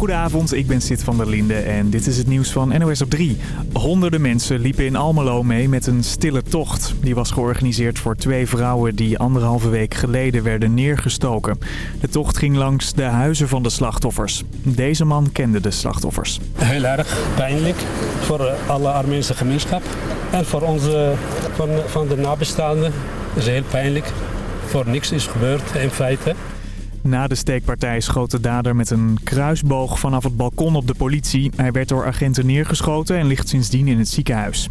Goedenavond, ik ben Sid van der Linde en dit is het nieuws van NOS op 3. Honderden mensen liepen in Almelo mee met een stille tocht. Die was georganiseerd voor twee vrouwen die anderhalve week geleden werden neergestoken. De tocht ging langs de huizen van de slachtoffers. Deze man kende de slachtoffers. Heel erg pijnlijk voor eh, alle Armeense gemeenschap. En voor onze, van, van de nabestaanden is heel pijnlijk. Voor niks is gebeurd in feite. Na de steekpartij schoot de dader met een kruisboog vanaf het balkon op de politie. Hij werd door agenten neergeschoten en ligt sindsdien in het ziekenhuis.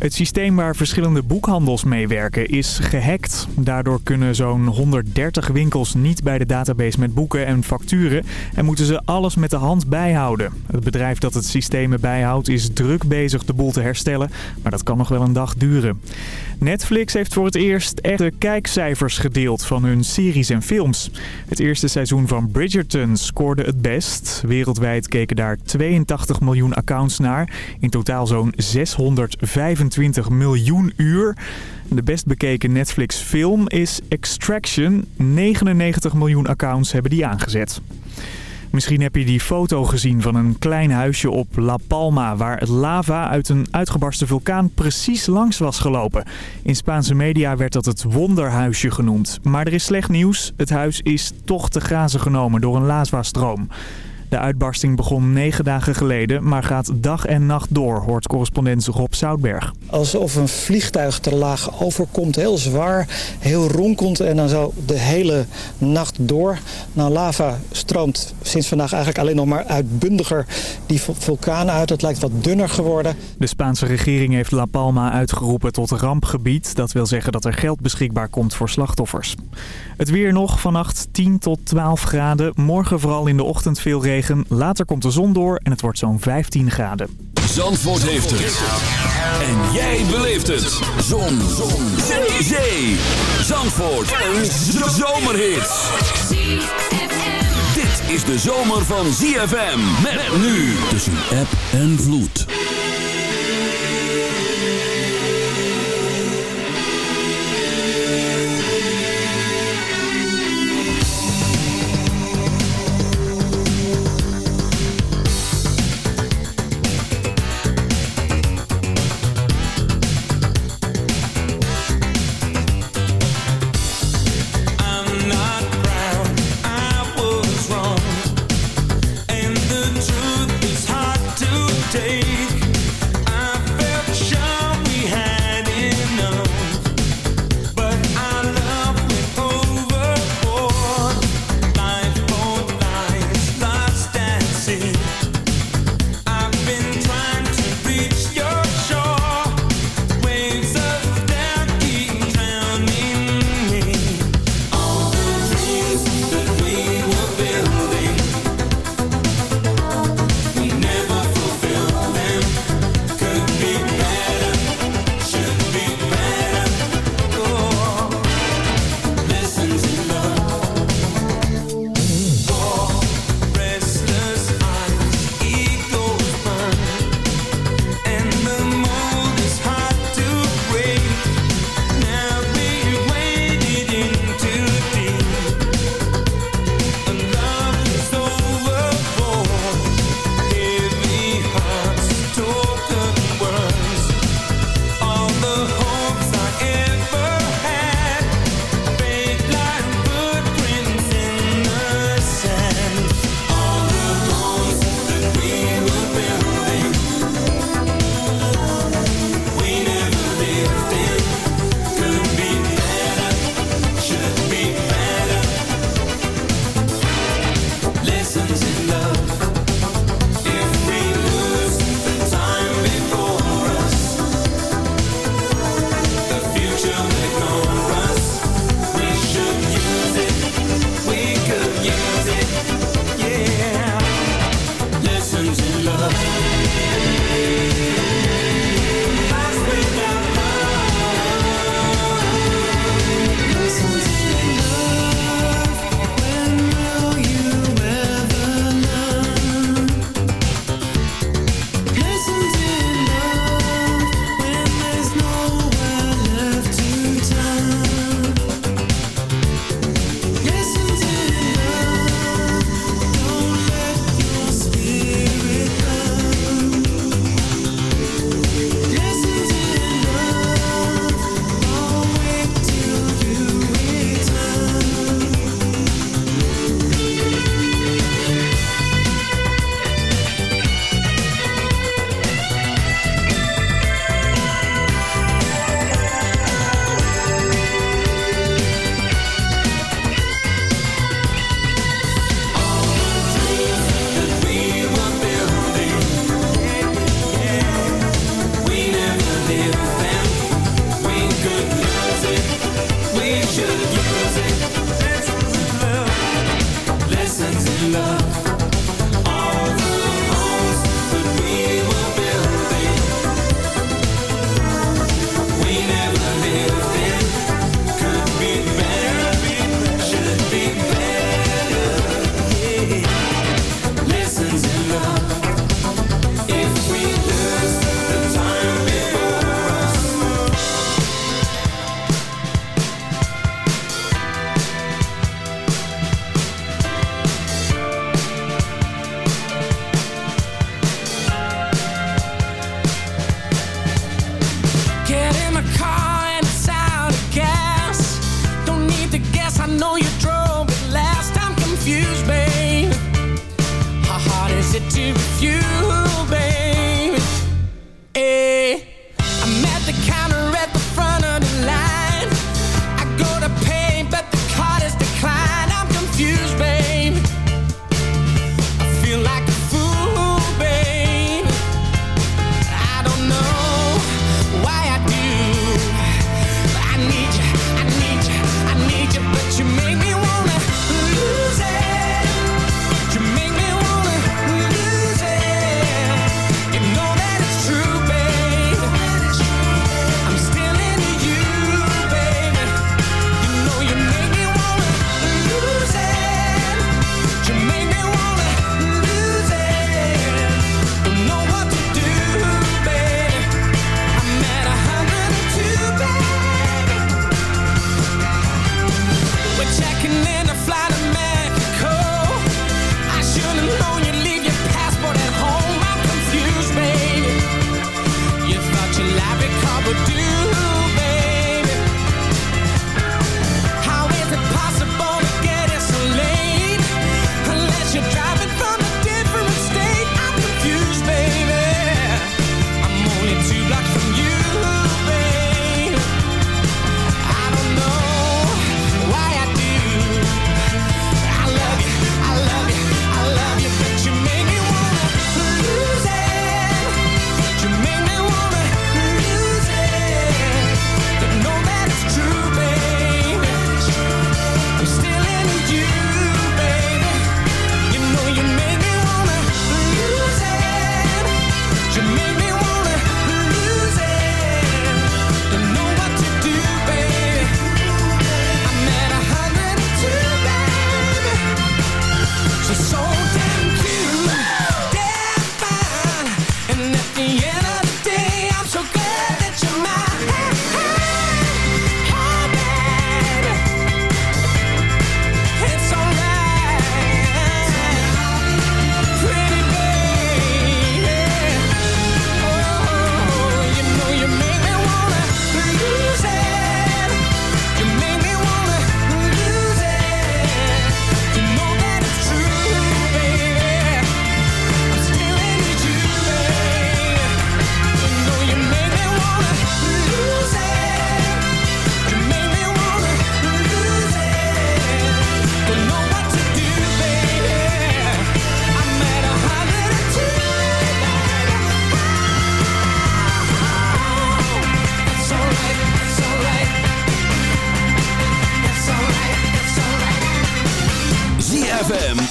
Het systeem waar verschillende boekhandels meewerken is gehackt. Daardoor kunnen zo'n 130 winkels niet bij de database met boeken en facturen en moeten ze alles met de hand bijhouden. Het bedrijf dat het systeem bijhoudt is druk bezig de boel te herstellen, maar dat kan nog wel een dag duren. Netflix heeft voor het eerst echte kijkcijfers gedeeld van hun series en films. Het eerste seizoen van Bridgerton scoorde het best. Wereldwijd keken daar 82 miljoen accounts naar. In totaal zo'n 625 miljoen uur. De best bekeken Netflix film is Extraction. 99 miljoen accounts hebben die aangezet. Misschien heb je die foto gezien van een klein huisje op La Palma... waar het lava uit een uitgebarste vulkaan precies langs was gelopen. In Spaanse media werd dat het wonderhuisje genoemd. Maar er is slecht nieuws. Het huis is toch te grazen genomen door een lavastroom. De uitbarsting begon negen dagen geleden, maar gaat dag en nacht door, hoort correspondent Rob Zoutberg. Alsof een vliegtuig te laag overkomt, heel zwaar, heel ronkelt en dan zo de hele nacht door. Nou, lava stroomt sinds vandaag eigenlijk alleen nog maar uitbundiger die vulkaan uit. Het lijkt wat dunner geworden. De Spaanse regering heeft La Palma uitgeroepen tot rampgebied. Dat wil zeggen dat er geld beschikbaar komt voor slachtoffers. Het weer nog, vannacht 10 tot 12 graden. Morgen vooral in de ochtend veel regen. Later komt de zon door en het wordt zo'n 15 graden. Zandvoort heeft het. En jij beleeft het. Zon. zon. Zee. Zee. Zandvoort. Een zomerhit. Dit is de zomer van ZFM. Met nu tussen app en vloed.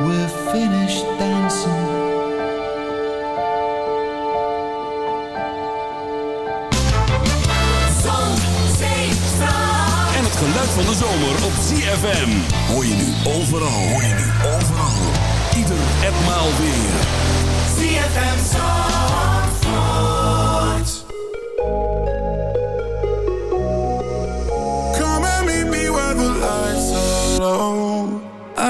We're finished dancing. En het geluid van de zomer op ZFM. Hoor je nu overal. Hoor je nu overal. Ieder en maal weer. ZFM Zandvoort.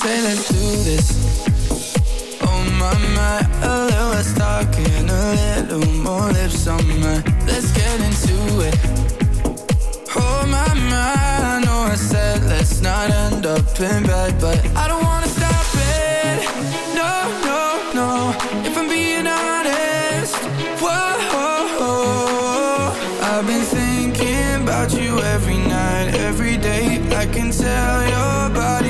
say let's do this. Oh my, my, a little less talking A little more lips on mine Let's get into it. Oh my, my, I know I said Let's not end up in bed But I don't wanna stop it. No, no, no If I'm being honest. Whoa, I've been thinking about you every night Every day. I can tell your body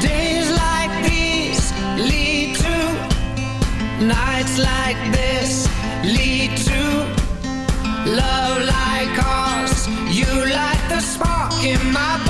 Days like these lead to nights like this lead to love like ours. You light the spark in my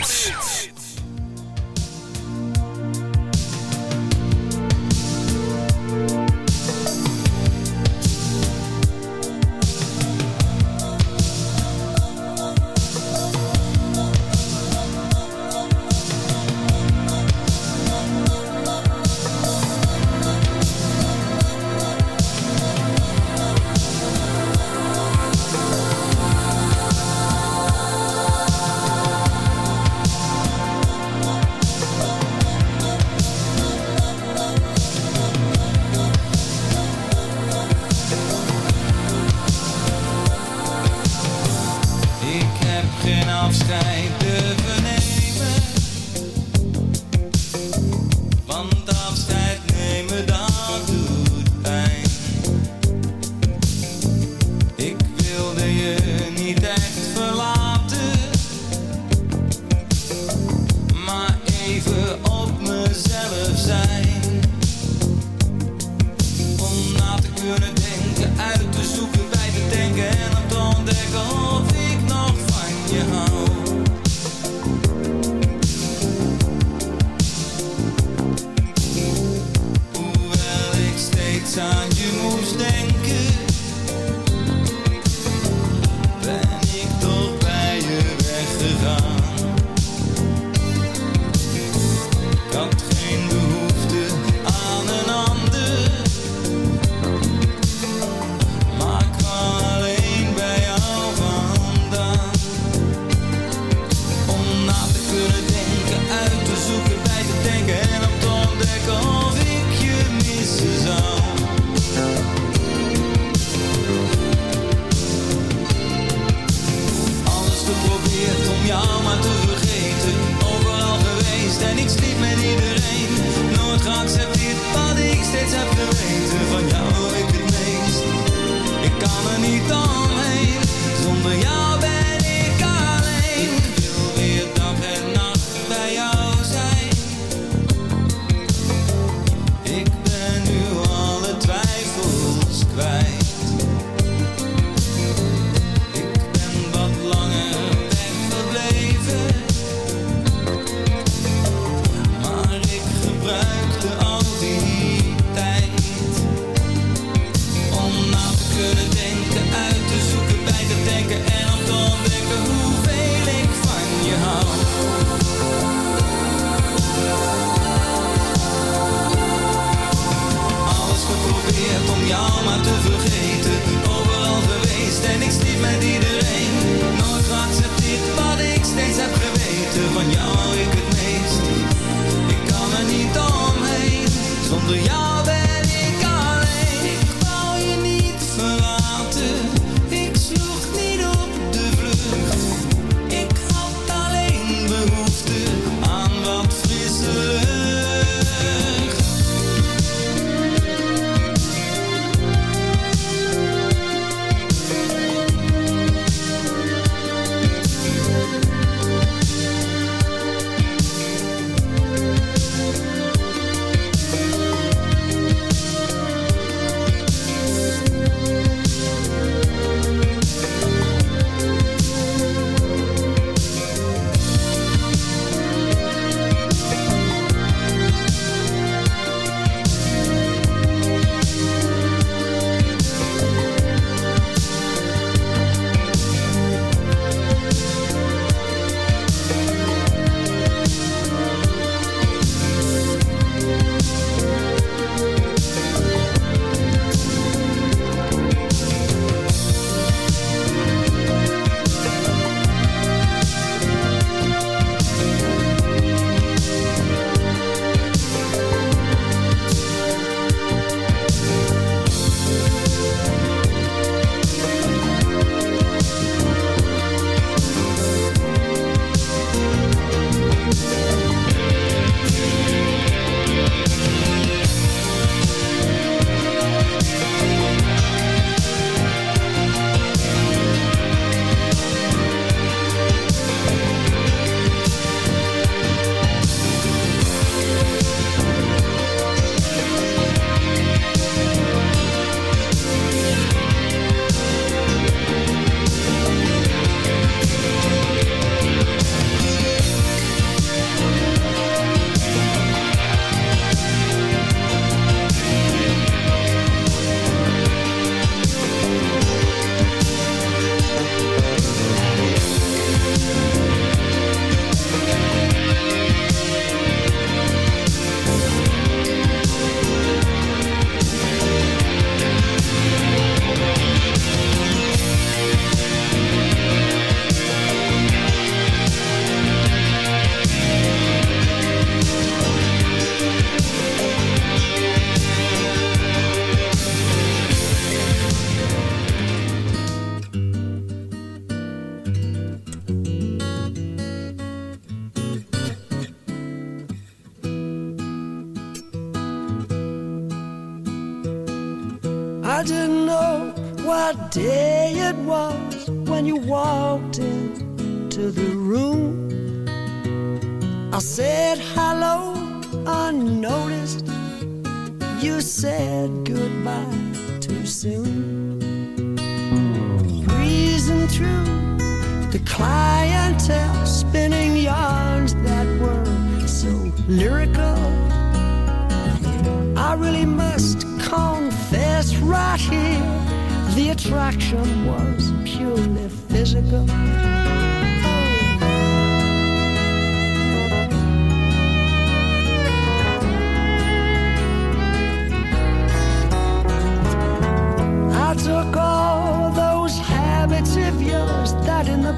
Te vergeten.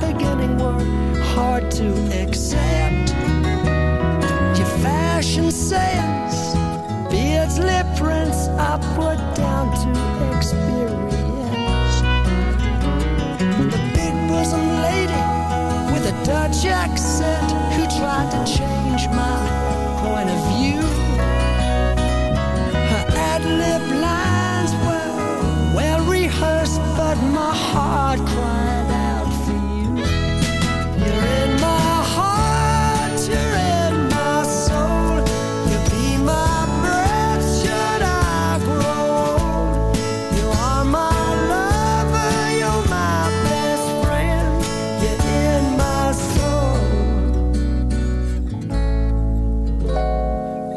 beginning were hard to accept. Your fashion sales, beards, lip prints, upward down to experience. The big bosom lady with a Dutch accent who tried to change my point of view.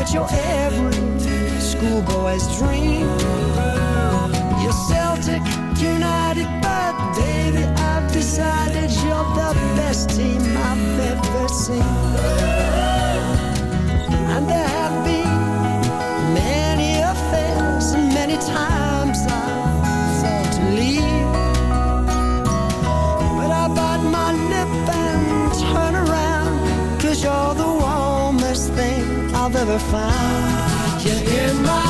but you're every schoolboy's dream. You're Celtic United, but baby, I've decided you're the best team I've ever seen. never found. You're in my